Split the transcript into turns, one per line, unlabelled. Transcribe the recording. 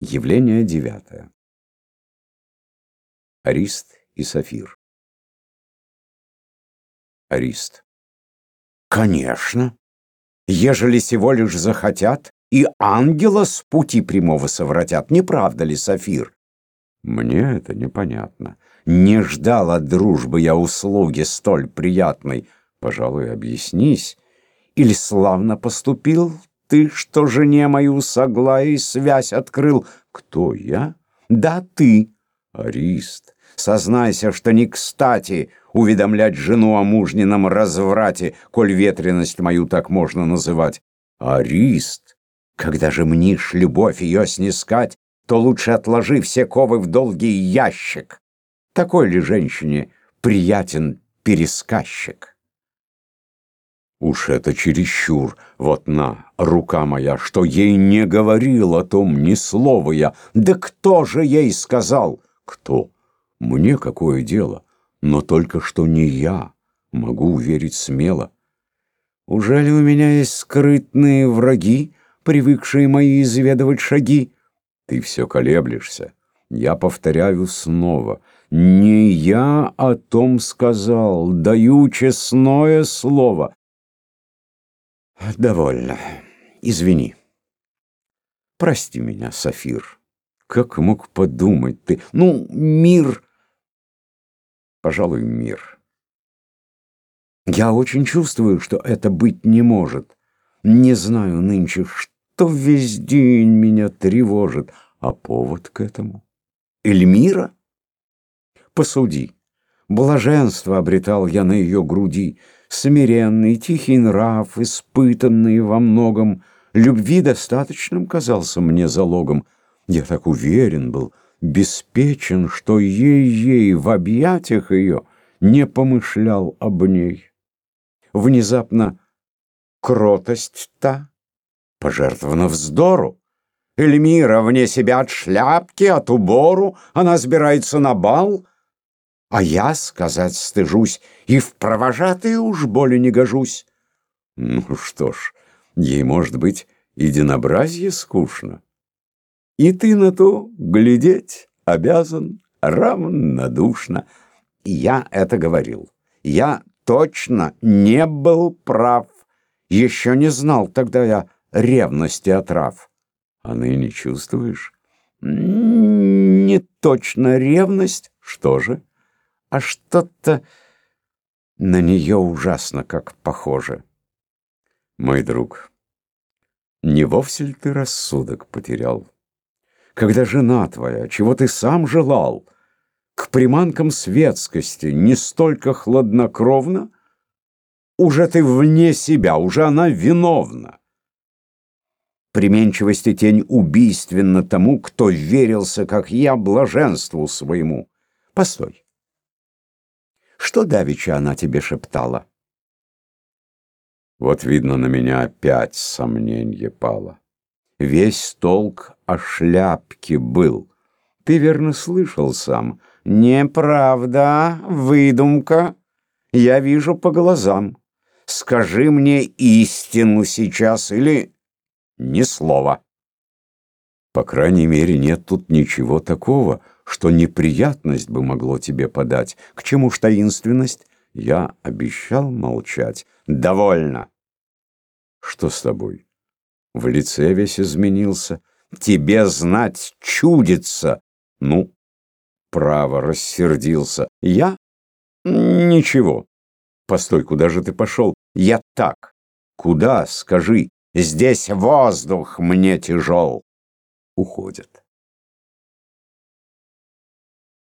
Явление девятое. Арист и Сафир. Арист. Конечно. Ежели всего лишь захотят, и ангела с пути прямого совратят, не правда ли, Сафир? Мне это непонятно. Не ждал от дружбы я услуги столь приятной. Пожалуй, объяснись. Или славно поступил ты, что жене мою согла и связь открыл? Кто я? Да ты, Арист. Сознайся, что не кстати уведомлять жену о мужнином разврате, коль ветренность мою так можно называть. Арист, когда же мнишь любовь ее снискать, то лучше отложи все ковы в долгий ящик. Такой ли женщине приятен пересказчик? Уж это чересчур, вот на, рука моя, что ей не говорил о том ни слова я. Да кто же ей сказал? Кто? Мне какое дело? Но только что не я, могу уверить смело. Ужели у меня есть скрытные враги, привыкшие мои изведывать шаги? Ты все колеблешься. Я повторяю снова. Не я о том сказал, даю честное слово. Довольно. Извини. Прости меня, Сафир. Как мог подумать ты? Ну, мир... Пожалуй, мир. Я очень чувствую, что это быть не может. Не знаю нынче, что весь день меня тревожит. А повод к этому? Эльмира? Посуди. Блаженство обретал я на ее груди смиренный, тихий нрав, испытанный во многом, любви достаточным казался мне залогом. Я так уверен был, беспечен, что ей-ей в объятиях ее не помышлял об ней. Внезапно кротость та пожертвована вздору. Эльмира вне себя от шляпки, от убору, она сбирается на бал — а я, сказать стыжусь, и в провожатые уж более не гожусь. Ну что ж, ей, может быть, единообразие скучно. И ты на то глядеть обязан равнодушно. Я это говорил. Я точно не был прав. Еще не знал тогда я ревности отрав. А ныне чувствуешь? Не точно ревность. Что же? А что-то на нее ужасно как похоже. Мой друг, не вовсе ли ты рассудок потерял? Когда жена твоя, чего ты сам желал, к приманкам светскости не столько хладнокровно, уже ты вне себя, уже она виновна. Применчивости тень убийственна тому, кто верился, как я, блаженству своему. Постой. Что давеча она тебе шептала? Вот, видно, на меня опять сомненье пало. Весь толк о шляпке был. Ты верно слышал сам. Неправда, выдумка. Я вижу по глазам. Скажи мне истину сейчас или ни слова. По крайней мере, нет тут ничего такого, что неприятность бы могло тебе подать. К чему ж таинственность? Я обещал молчать. Довольно. Что с тобой? В лице весь изменился. Тебе знать чудится. Ну, право, рассердился. Я? Ничего. Постой, куда же ты пошел? Я так. Куда, скажи? Здесь воздух мне тяжел. Уходит.